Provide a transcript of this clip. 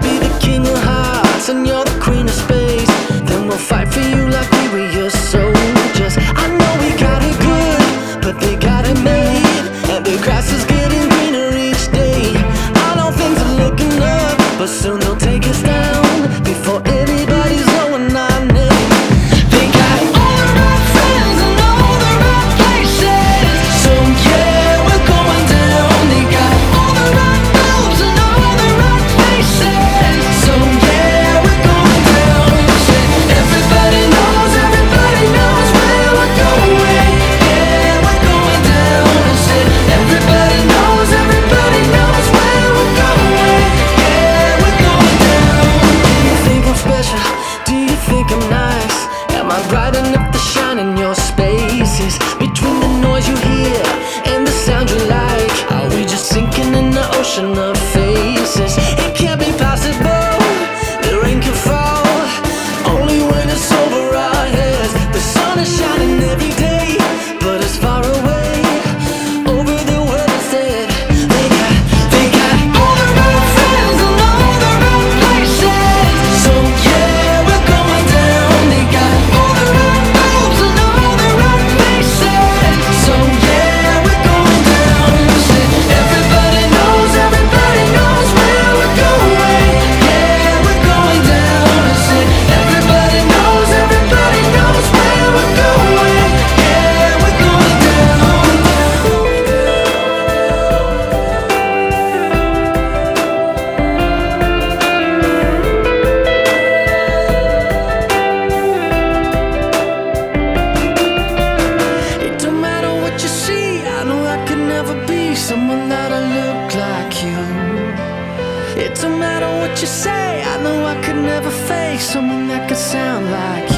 be the king of hearts and you're the queen of space. Then we'll fight for you. are bright enough to shine in your spaces between the noise you hear and the sound you like. Are we just sinking in the ocean of fear? what you say. I know I could never fake someone that could sound like you.